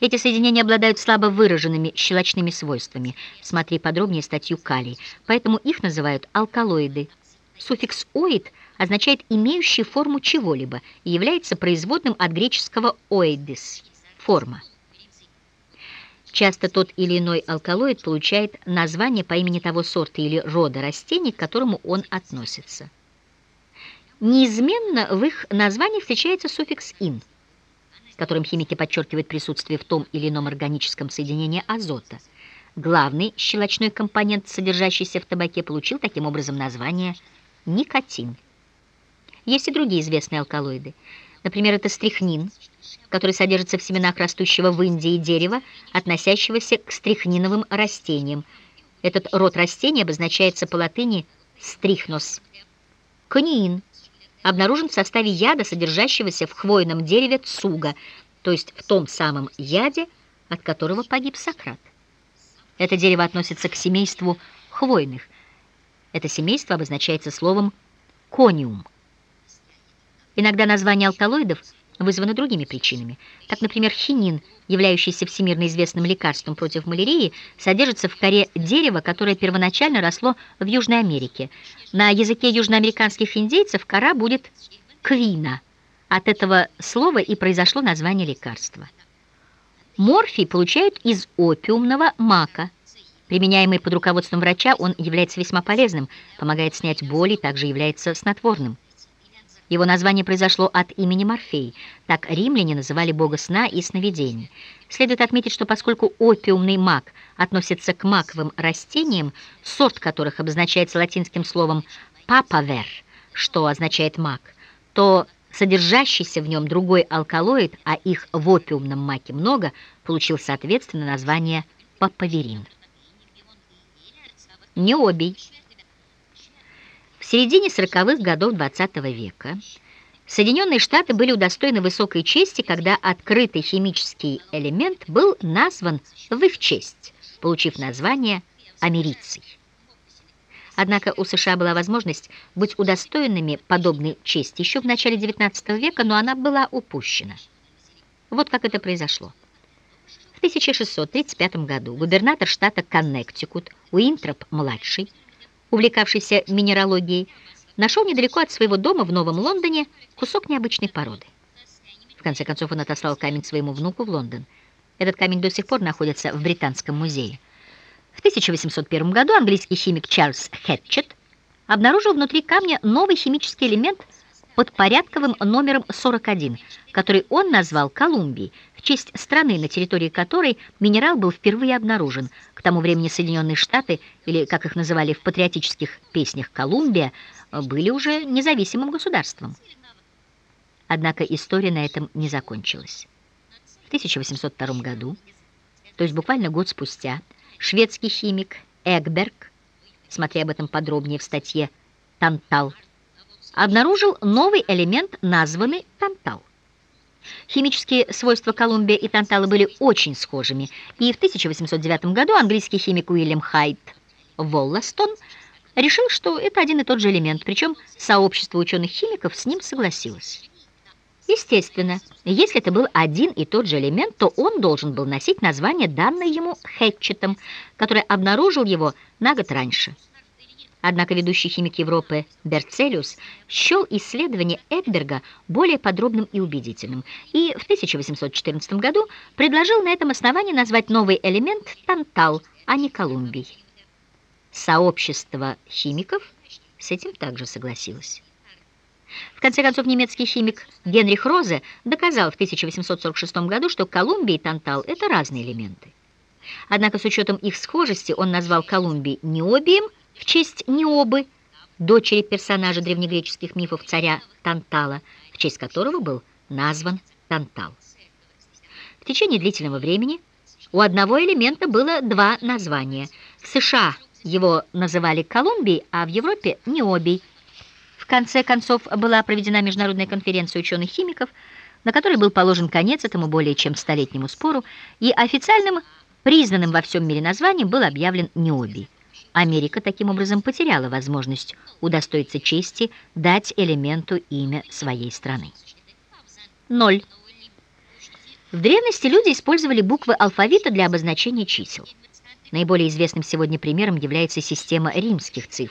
Эти соединения обладают слабо выраженными щелочными свойствами. Смотри подробнее статью калий. Поэтому их называют алкалоиды. Суффикс «оид» означает «имеющий форму чего-либо» и является производным от греческого «оидис» – «форма». Часто тот или иной алкалоид получает название по имени того сорта или рода растений, к которому он относится. Неизменно в их названии встречается суффикс «ин», которым химики подчеркивают присутствие в том или ином органическом соединении азота. Главный щелочной компонент, содержащийся в табаке, получил таким образом название никотин. Есть и другие известные алкалоиды. Например, это стрихнин, который содержится в семенах растущего в Индии дерева, относящегося к стрихниновым растениям. Этот род растений обозначается по латыни «стрихнос». Каниин обнаружен в составе яда, содержащегося в хвойном дереве цуга, то есть в том самом яде, от которого погиб Сократ. Это дерево относится к семейству хвойных. Это семейство обозначается словом «кониум». Иногда название алкалоидов вызвано другими причинами. Так, например, хинин, являющийся всемирно известным лекарством против малярии, содержится в коре дерева, которое первоначально росло в Южной Америке. На языке южноамериканских индейцев кора будет квина. От этого слова и произошло название лекарства. Морфий получают из опиумного мака. Применяемый под руководством врача, он является весьма полезным, помогает снять боль и также является снотворным. Его название произошло от имени Морфей. Так римляне называли бога сна и сновидений. Следует отметить, что поскольку опиумный мак относится к маковым растениям, сорт которых обозначается латинским словом «папавер», что означает мак, то содержащийся в нем другой алкалоид, а их в опиумном маке много, получил соответственно название папаверин. Необий. В середине 40-х годов XX -го века Соединенные Штаты были удостоены высокой чести, когда открытый химический элемент был назван в их честь, получив название америций. Однако у США была возможность быть удостоенными подобной чести еще в начале XIX века, но она была упущена. Вот как это произошло. В 1635 году губернатор штата Коннектикут Уинтроп-младший увлекавшийся минералогией, нашел недалеко от своего дома в Новом Лондоне кусок необычной породы. В конце концов он отослал камень своему внуку в Лондон. Этот камень до сих пор находится в Британском музее. В 1801 году английский химик Чарльз Хэтчет обнаружил внутри камня новый химический элемент под порядковым номером 41, который он назвал Колумбией, в честь страны, на территории которой минерал был впервые обнаружен. К тому времени Соединенные Штаты, или, как их называли в патриотических песнях, Колумбия, были уже независимым государством. Однако история на этом не закончилась. В 1802 году, то есть буквально год спустя, шведский химик Эгберг, смотря об этом подробнее в статье «Тантал», обнаружил новый элемент, названный тантал. Химические свойства Колумбия и тантала были очень схожими, и в 1809 году английский химик Уильям Хайт Волластон решил, что это один и тот же элемент, причем сообщество ученых-химиков с ним согласилось. Естественно, если это был один и тот же элемент, то он должен был носить название, данное ему Хэтчетом, который обнаружил его на год раньше. Однако ведущий химик Европы Берцелиус счел исследование Экберга более подробным и убедительным, и в 1814 году предложил на этом основании назвать новый элемент тантал, а не колумбий. Сообщество химиков с этим также согласилось. В конце концов, немецкий химик Генрих Розе доказал в 1846 году, что колумбий и тантал – это разные элементы. Однако с учетом их схожести он назвал колумбий необием, в честь Необы, дочери персонажа древнегреческих мифов царя Тантала, в честь которого был назван Тантал. В течение длительного времени у одного элемента было два названия. В США его называли Колумбией, а в Европе – Необий. В конце концов была проведена международная конференция ученых-химиков, на которой был положен конец этому более чем столетнему спору, и официальным, признанным во всем мире названием был объявлен Необий. Америка таким образом потеряла возможность удостоиться чести дать элементу имя своей страны. 0. В древности люди использовали буквы алфавита для обозначения чисел. Наиболее известным сегодня примером является система римских цифр.